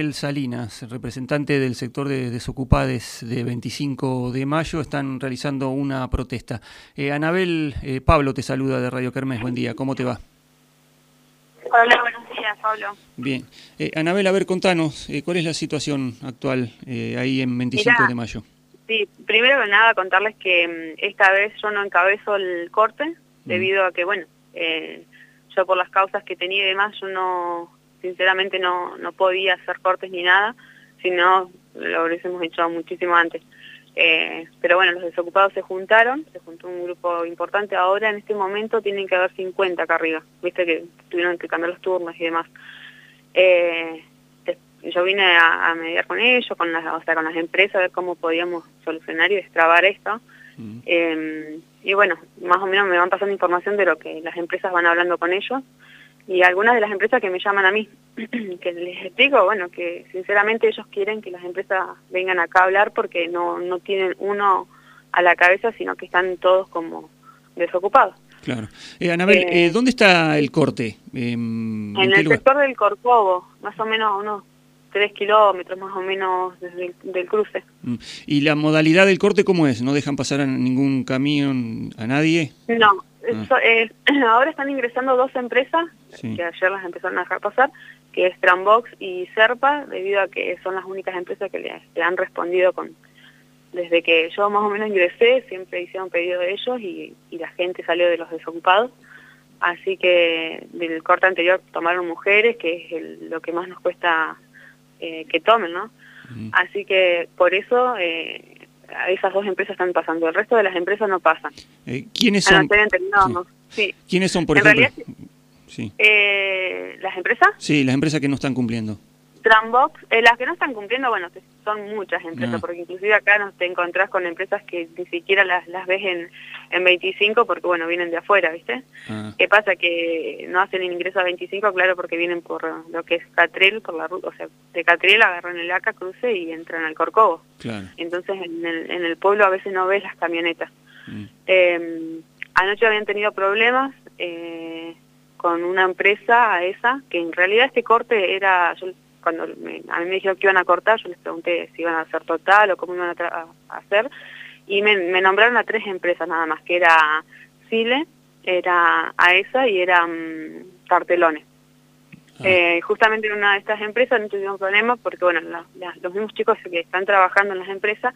El Salinas, representante del sector de desocupades de 25 de mayo, están realizando una protesta. Eh, Anabel, eh, Pablo te saluda de Radio Kermés, buen día, ¿cómo te va? Hola, buenos días, Pablo. Bien. Eh, Anabel, a ver, contanos, eh, ¿cuál es la situación actual eh, ahí en 25 Mirá, de mayo? Sí, primero que nada contarles que mm, esta vez yo no encabezo el corte, Mm. debido a que, bueno, eh, yo por las causas que tenía y demás, yo no, sinceramente no, no podía hacer cortes ni nada, si no lo hubiésemos hecho muchísimo antes. Eh, pero bueno, los desocupados se juntaron, se juntó un grupo importante, ahora en este momento tienen que haber 50 acá arriba, viste que tuvieron que cambiar los turnos y demás. Eh, yo vine a, a mediar con ellos, con las, o sea, con las empresas, a ver cómo podíamos solucionar y destrabar esto. Eh, y bueno, más o menos me van pasando información de lo que las empresas van hablando con ellos y algunas de las empresas que me llaman a mí, que les explico, bueno, que sinceramente ellos quieren que las empresas vengan acá a hablar porque no, no tienen uno a la cabeza, sino que están todos como desocupados. Claro. Eh, Anabel, Eh, eh, ¿dónde está el corte? Em, En el lugar? sector del Corcovo, más o menos unos tres kilómetros más o menos desde el del cruce. Mm. ¿Y la modalidad del corte cómo es? ¿No dejan pasar a ningún camión, a nadie? No, Eso, eh, ahora están ingresando dos empresas, Sí. que ayer las empezaron a dejar pasar, que es Trambox y Serpa, debido a que son las únicas empresas que le, le han respondido con... Desde que yo más o menos ingresé, siempre hicieron pedido de ellos y, y la gente salió de los desocupados. Así que del corte anterior tomaron mujeres, que es el- lo que más nos cuesta eh, que tomen, ¿no? Mm. Así que por eso eh, esas dos empresas están pasando. El resto de las empresas no pasan. Eh, ¿Quiénes Ah, no, son? sí. ¿Quiénes son, por En ejemplo? realidad, Sí. Eh, las empresas, sí, las empresas que no están cumpliendo. Trambox, eh, las que no están cumpliendo, bueno, son muchas empresas, Ah. porque inclusive acá no te encontrás con empresas que ni siquiera las, las ves en, en 25 porque, bueno, vienen de afuera, ¿viste? Ah, ¿Qué pasa? Que no hacen el ingreso a 25, claro, porque vienen por lo que es Catril, por la ruta, o sea, de Catril agarran el ACA, cruce y entran al Corcovo. claro. Entonces en el, en el pueblo a veces no ves las camionetas. Mm. Eh, anoche habían tenido problemas eh, con una empresa, a esa, que en realidad este corte era, yo, cuando me- a mí me dijeron que iban a cortar, yo les pregunté si iban a hacer total o cómo iban a, a hacer, y me, me nombraron a tres empresas nada más, que era Chile, era AESA y era mm, Cartelones. Ah. Eh, justamente en una de estas empresas no tuvimos problemas porque bueno la- la- los mismos chicos que están trabajando en las empresas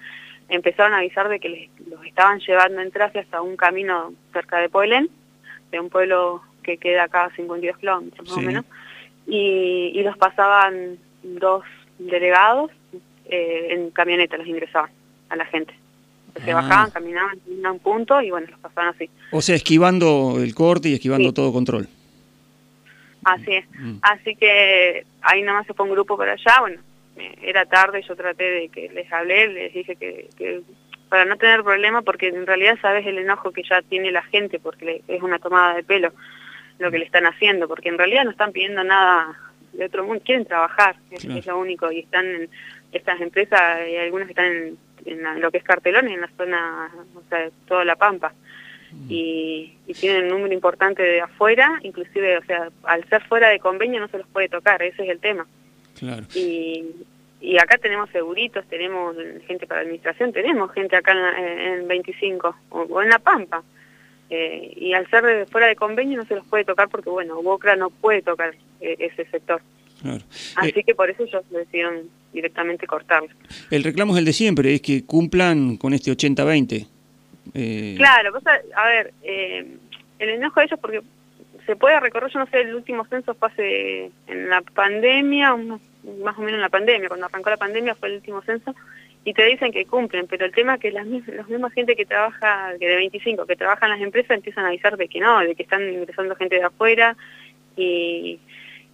empezaron a avisar de que les, los estaban llevando en traje hasta un camino cerca de Poelén, de un pueblo que queda acá a 52 kilómetros más Sí. o menos, y, y los pasaban dos delegados eh, en camioneta, los ingresaban a la gente. Se Ah. bajaban, caminaban a un punto y bueno, los pasaban así. O sea, esquivando el corte y esquivando Sí. todo control. Así es. Mm. Así que ahí nomás se fue un grupo para allá, bueno, era tarde, yo traté de que les hablé, les dije que, que para no tener problema, porque en realidad sabes el enojo que ya tiene la gente, porque es una tomada de pelo lo que le están haciendo, porque en realidad no están pidiendo nada de otro mundo, quieren trabajar, es, Claro. es lo único, y están en estas empresas, hay algunas que están en, en la- lo que es Cartelón, en la zona, o sea, toda la Pampa y, y tienen un número importante de afuera, inclusive, o sea, al ser fuera de convenio no se los puede tocar, ese es el tema. Claro. Y, y acá tenemos seguritos, tenemos gente para administración, tenemos gente acá en, en 25 o, o en La Pampa. Eh, y al ser de- fuera de convenio no se los puede tocar porque, bueno, Boca no puede tocar eh, ese sector. claro. Así Eh, que por eso ellos decidieron directamente cortarlo. el reclamo es el de siempre, es que cumplan con este 80-20. Eh, Claro, cosa, a ver, eh, el enojo de ellos porque se puede recorrer, yo no sé, el último censo fue hace en la pandemia, unos- más o menos en la pandemia, cuando arrancó la pandemia fue el último censo, y te dicen que cumplen, pero el tema es que las mismas, la misma gente que trabaja, que de 25, que trabaja en las empresas, empiezan a avisar de que no, de que están ingresando gente de afuera, y,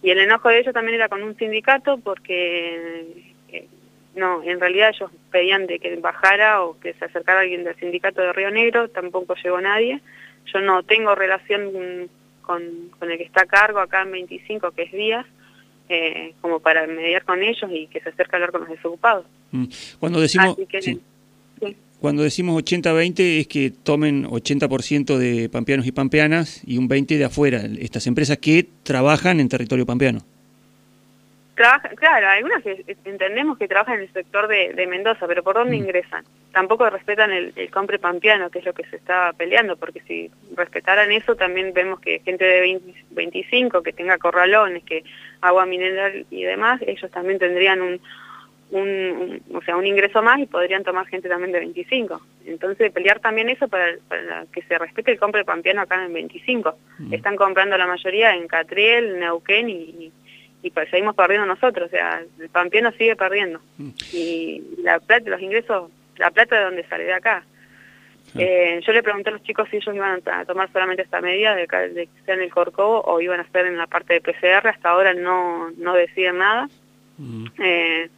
y el enojo de ellos también era con un sindicato porque... eh, no, en realidad ellos pedían de que bajara o que se acercara alguien del sindicato de Río Negro, tampoco llegó nadie. Yo no tengo relación con, con el que está a cargo acá en 25, que es Díaz, eh, como para mediar con ellos y que se acerque a hablar con los desocupados. mm. Cuando decimos... Que, sí. sí. Cuando decimos 80-20 es que tomen 80% de pampeanos y pampeanas y un 20% de afuera, estas empresas que trabajan en territorio pampeano. Trabaja, claro, algunas entendemos que trabajan en el sector de, Mendoza, pero ¿por dónde mm. ingresan? Tampoco respetan el, compre pampeano, que es lo que se está peleando, porque si respetaran eso también vemos que gente de 25 que tenga corralones, que agua mineral y demás, ellos también tendrían un, un, o sea, un ingreso más y podrían tomar gente también de 25. Entonces, pelear también eso para, que se respete el compre pampeano acá en 25. Mm. Están comprando la mayoría en Catriel, Neuquén y, y pues seguimos perdiendo nosotros, o sea, el pampeano sigue perdiendo. Mm. Y la plata, los ingresos, la plata de dónde sale de acá. Eh, yo le pregunté a los chicos si ellos iban a tomar solamente esta medida de, que sea en el Corcovo o iban a estar en la parte de PCR, hasta ahora no, no deciden nada. Mm. Eh,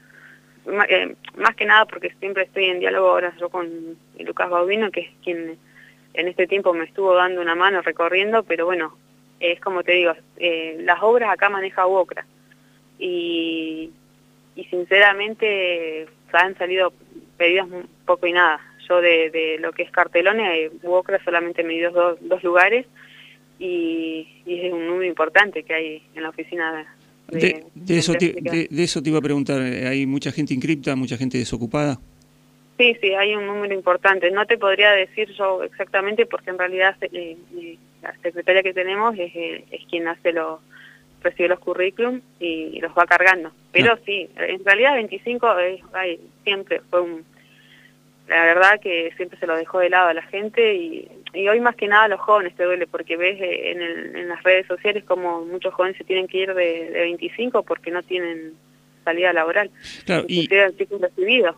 eh, más que nada porque siempre estoy en diálogo ahora yo con Lucas Baubino, que es quien en este tiempo me estuvo dando una mano recorriendo, pero bueno, es como te digo, eh, las obras acá maneja UOCRA y, y sinceramente han salido pedidos poco y nada. Yo de, lo que es cartelones, UOCRA solamente me dio dos, dos lugares y, es un número importante que hay en la oficina de, de, eso te, de, eso te iba a preguntar, ¿hay mucha gente inscripta, mucha gente desocupada? Sí, sí, hay un número importante. No te podría decir yo exactamente porque en realidad eh, eh, la secretaria que tenemos es, eh, es quien hace los recibe los currículum y los va cargando. Pero sí, en realidad 25 es, siempre fue un... La verdad que siempre se lo dejó de lado a la gente y, hoy más que nada a los jóvenes te duele porque ves eh, en, en las redes sociales como muchos jóvenes se tienen que ir de, de 25 porque no tienen salida laboral. Claro, y, recibido.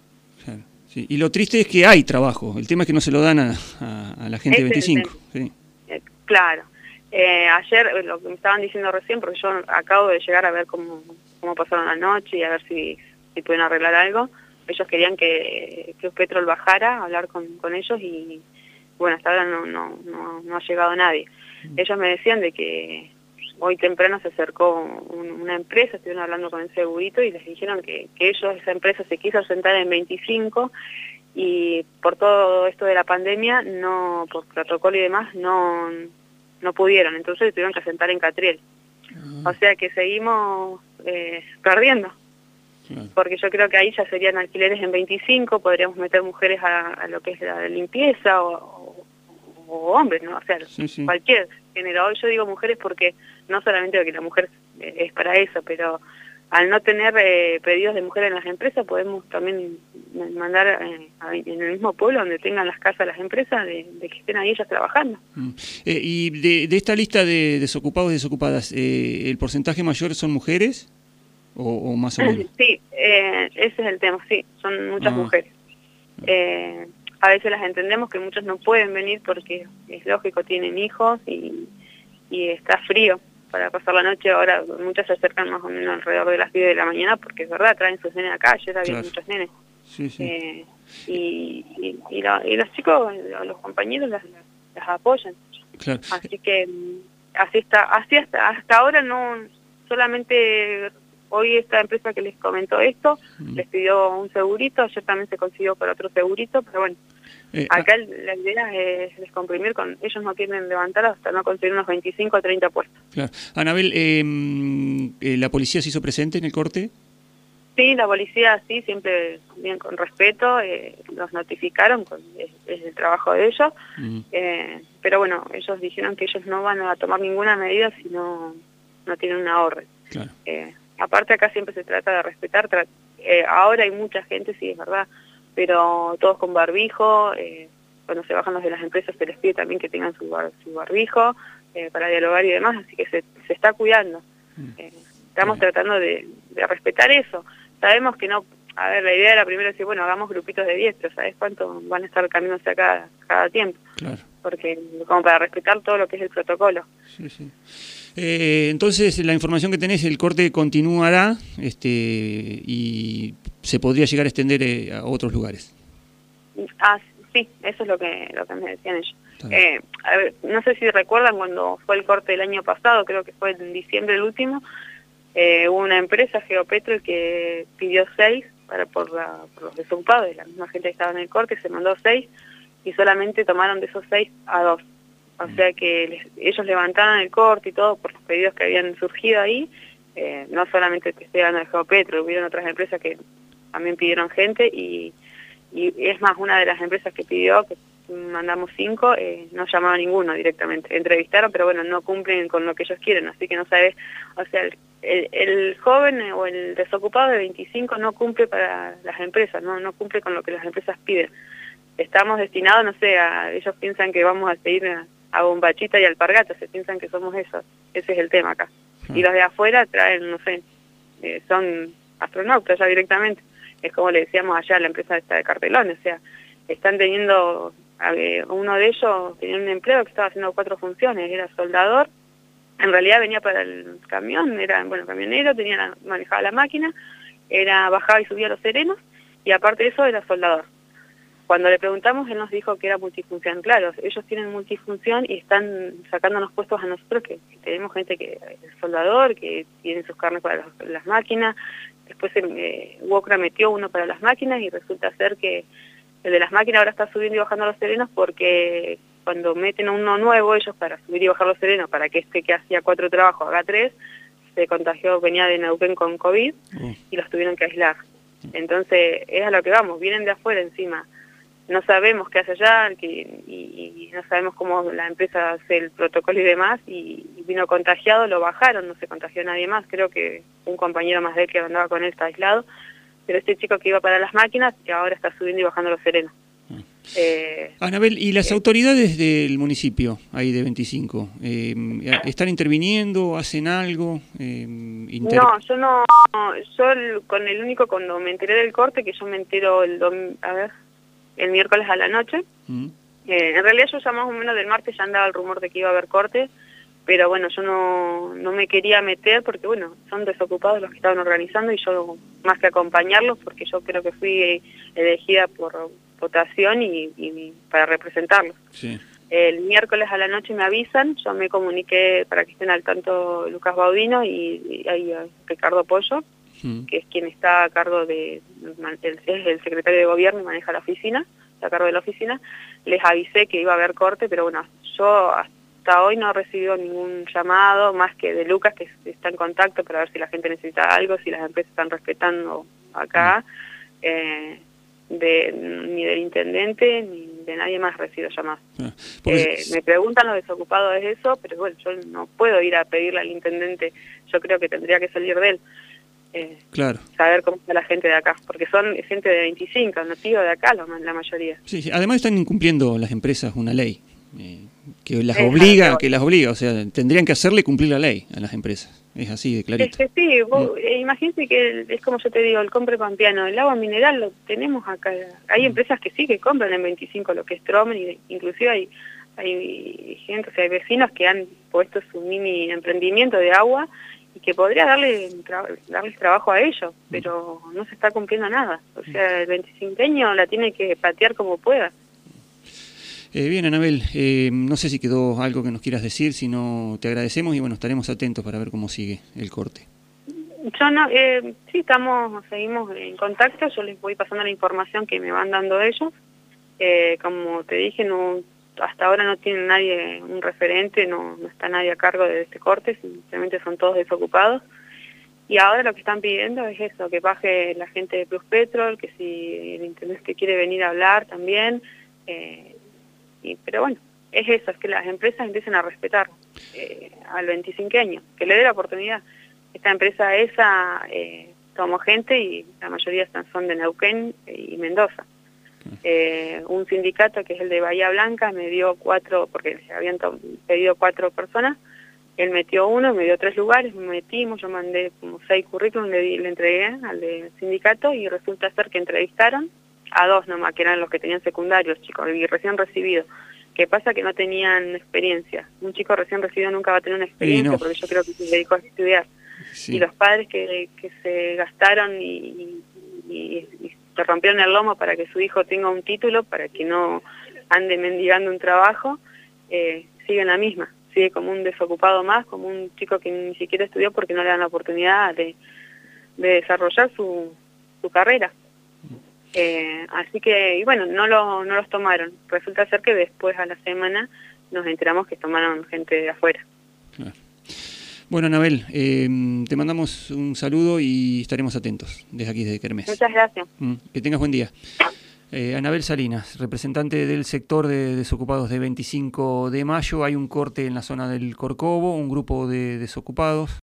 Y lo triste es que hay trabajo, el tema es que no se lo dan a, a, la gente de 25. Sí. Claro. Eh, ayer, eh, lo que me estaban diciendo recién, porque yo acabo de llegar a ver cómo, cómo pasaron la noche y a ver si, si pueden arreglar algo. Ellos querían que, que Petrol bajara a hablar con, con ellos y, bueno, hasta ahora no, no, no, ha llegado nadie. Mm. Ellos me decían de que hoy temprano se acercó una empresa, estuvieron hablando con el segurito y les dijeron que, que ellos, esa empresa se quiso sentar en 25 y por todo esto de la pandemia, no por protocolo y demás, no, no pudieron, entonces tuvieron que sentar en Catriel. Ah. O sea que seguimos eh, perdiendo. Porque yo creo que ahí ya serían alquileres en 25, podríamos meter mujeres a, lo que es la limpieza o, hombres, ¿no? O sea, cualquier género. Hoy yo digo mujeres porque no solamente porque la mujer es para eso, pero al no tener eh, pedidos de mujeres en las empresas, podemos también mandar eh, en el mismo pueblo donde tengan las casas las empresas, de, que estén ahí ellas trabajando. Mm. Eh, y de, esta lista de desocupados y desocupadas, ¿el porcentaje mayor son mujeres o, más o menos? Sí, ese es el tema, sí, son muchas ah. mujeres. a veces las entendemos que muchos no pueden venir porque es lógico, tienen hijos y, y está frío para pasar la noche, ahora muchas se acercan más o menos alrededor de las 10 de la mañana, porque es verdad, traen sus nenes acá, ayer había muchos nenes. Eh, y, y, los chicos, los compañeros las, apoyan. Así que así está, así hasta, hasta ahora no, solamente hoy esta empresa que les comentó esto, mm. les pidió un segurito, ayer también se consiguió por otro segurito, pero bueno, eh, Acá la idea es descomprimir, con ellos no quieren levantar hasta no conseguir unos 25 o 30 puestos. Claro. Anabel, em, eh, ¿la policía se hizo presente en el corte? Sí, la policía sí, siempre bien con respeto, eh, los notificaron, con, es, el trabajo de ellos, mm. eh, pero bueno, ellos dijeron que ellos no van a tomar ninguna medida si no, no tienen una orden. Claro. Aparte acá siempre se trata de respetar, ahora hay mucha gente, sí, es verdad, pero todos con barbijo, eh, cuando se bajan los de las empresas se les pide también que tengan su, su barbijo eh, para dialogar y demás, así que se, se está cuidando. Mm. Eh, estamos tratando de, respetar eso. Sabemos que no, a ver, la idea era primero decir, bueno, hagamos grupitos de 10, pero ¿sabes cuánto van a estar caminándose cada, cada tiempo? Claro. Porque como para respetar todo lo que es el protocolo. Sí, sí. Entonces, la información que tenés, el corte continuará este, y se podría llegar a extender eh, a otros lugares. Ah, sí, eso es lo que, lo que me decían ellos. Eh, no sé si recuerdan cuando fue el corte del año pasado, creo que fue en diciembre el último, eh, hubo una empresa, Geopetro, que pidió seis para por, los desocupados, de la misma gente que estaba en el corte, se mandó seis y solamente tomaron de esos seis a dos. O sea que ellos levantaron el corte y todo por los pedidos que habían surgido ahí Eh, no solamente que esté hablando de Geopetro, hubieron otras empresas que también pidieron gente y, y es más, una de las empresas que pidió, que mandamos cinco, eh, no llamaba a ninguno directamente. Entrevistaron, pero bueno, no cumplen con lo que ellos quieren, así que no sabes, o sea, el, el, joven o el desocupado de 25 no cumple para las empresas, no no cumple con lo que las empresas piden. Estamos destinados, no sé, a, ellos piensan que vamos a seguir a, bombachita y alpargata, se piensan que somos esos, ese es el tema acá. Y los de afuera traen, no sé, eh, son astronautas ya directamente. Es como le decíamos allá a la empresa esta de cartelones, o sea, están teniendo uno de ellos tenía un empleo que estaba haciendo cuatro funciones, era soldador, en realidad venía para el camión, era bueno camionero, tenía manejaba la máquina, era bajaba y subía los serenos y aparte de eso era soldador. Cuando le preguntamos él nos dijo que era multifunción, claro, ellos tienen multifunción y están sacándonos puestos a nosotros que, tenemos gente que es soldador, que tiene sus carnes para las, máquinas, después eh, Wokra metió uno para las máquinas y resulta ser que el de las máquinas ahora está subiendo y bajando los serenos porque cuando meten a uno nuevo ellos para subir y bajar los serenos, para que este que hacía cuatro trabajos haga tres, se contagió, venía de Neuquén con COVID mm. y los tuvieron que aislar. Entonces es a lo que vamos, vienen de afuera encima. No sabemos qué hace allá y, no sabemos cómo la empresa hace el protocolo y demás y, vino contagiado, lo bajaron, no se contagió nadie más, creo que un compañero más de él que andaba con él está aislado pero este chico que iba para las máquinas que ahora está subiendo y bajando los serenos. Ah. Eh, Anabel, ¿y las eh, autoridades del municipio, ahí de 25, eh, están interviniendo, hacen algo? no, yo no, yo con el único cuando me enteré del corte, que yo me entero el, a ver, el miércoles a la noche, mm. en realidad yo ya más o menos del martes ya andaba el rumor de que iba a haber corte, pero bueno, yo no, no me quería meter porque bueno, son desocupados los que estaban organizando y yo más que acompañarlos porque yo creo que fui elegida por votación y, para representarlos. El miércoles a la noche me avisan, yo me comuniqué para que estén al tanto Lucas Baudino y, Ricardo Pollo, mm. que es quien está a cargo de, es el secretario de gobierno y maneja la oficina, está a cargo de la oficina, les avisé que iba a haber corte, pero bueno, yo hasta hoy no he recibido ningún llamado, más que de Lucas, que está en contacto para ver si la gente necesita algo, si las empresas están respetando acá, eh, de, ni del intendente ni de nadie más recibo llamadas. Ah, eh, me preguntan los desocupados de eso, pero bueno, yo no puedo ir a pedirle al intendente, yo creo que tendría que salir de él. Eh, claro. saber cómo está la gente de acá, porque son gente de 25, nativos de acá la, la mayoría. Sí, sí, además están incumpliendo las empresas una ley que las obliga, que las obliga, o sea, tendrían que hacerle cumplir la ley a las empresas. Es así de clarito. Es que sí, vos, mm. eh, imagínate que es como yo te digo, el compre pampeano, el agua mineral lo tenemos acá. Hay mm. empresas que sí que compran en 25 lo que es Tromen, y inclusive hay, hay gente, o sea, hay vecinos que han puesto su mini emprendimiento de agua y que podría darle darles trabajo a ellos, mm. pero no se está cumpliendo nada. O sea, el 25 la tiene que patear como pueda. Eh, bien, Anabel, eh, no sé si quedó algo que nos quieras decir, si no te agradecemos y bueno, estaremos atentos para ver cómo sigue el corte. Yo no, eh, sí, estamos, seguimos en contacto, yo les voy pasando la información que me van dando ellos. Eh, como te dije, no, hasta ahora no tiene nadie un referente, no, no está nadie a cargo de este corte, simplemente son todos desocupados. Y ahora lo que están pidiendo es eso, que baje la gente de Plus Petrol, que si el intendente quiere venir a hablar también, eh, pero bueno, es eso, es que las empresas empiecen a respetar eh, al 25 años, que le dé la oportunidad. Esta empresa esa eh, gente y la mayoría son de Neuquén y Mendoza. Eh, un sindicato que es el de Bahía Blanca me dio cuatro, porque se habían pedido cuatro personas, él metió uno, me dio tres lugares, me metimos, yo mandé como seis currículums, le, le entregué al de sindicato y resulta ser que entrevistaron a dos nomás, que eran los que tenían secundarios, chicos, y recién recibidos. ¿Qué pasa? Que no tenían experiencia. Un chico recién recibido nunca va a tener una experiencia, porque yo creo que se dedicó a estudiar. Y los padres que, que se gastaron y, y, se rompieron el lomo para que su hijo tenga un título, para que no ande mendigando un trabajo, eh, siguen la misma. Sigue como un desocupado más, como un chico que ni siquiera estudió porque no le dan la oportunidad de, de desarrollar su, su carrera. Eh, así que, y bueno, no, lo, no los tomaron. Resulta ser que después a la semana nos enteramos que tomaron gente de afuera. Bueno, Anabel, eh, te mandamos un saludo y estaremos atentos desde aquí, desde Kermés. Muchas gracias. Mm, que tengas buen día. Eh, Anabel Salinas, representante del sector de desocupados de 25 de mayo. Hay un corte en la zona del Corcovo, un grupo de desocupados